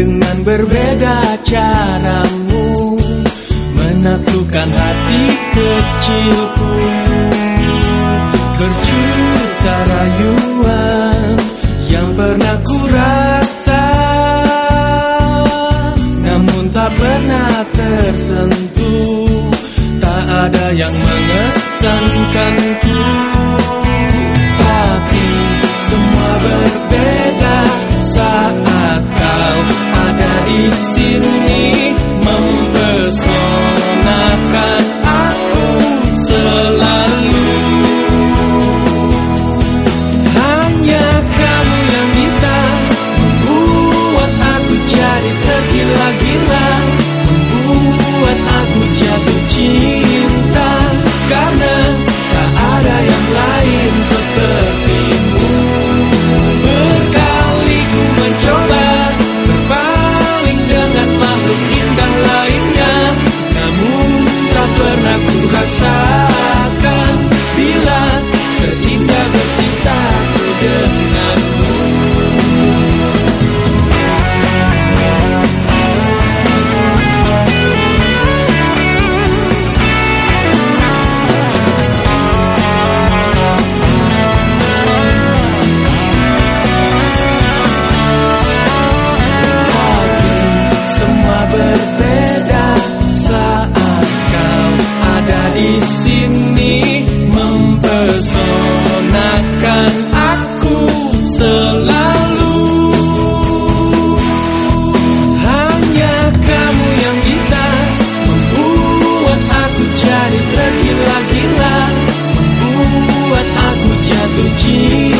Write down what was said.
dengan berbeda caramu menaklukkan hati kecilku. Berjuta rayuan yang pernah ku rasa namun tak pernah tersentuh. Tak ada yang mengesankanku. gila di sini mempesonakan aku selalu. Hanya kamu yang bisa membuat aku jadi tergila-gila Membuat aku jatuh cinta.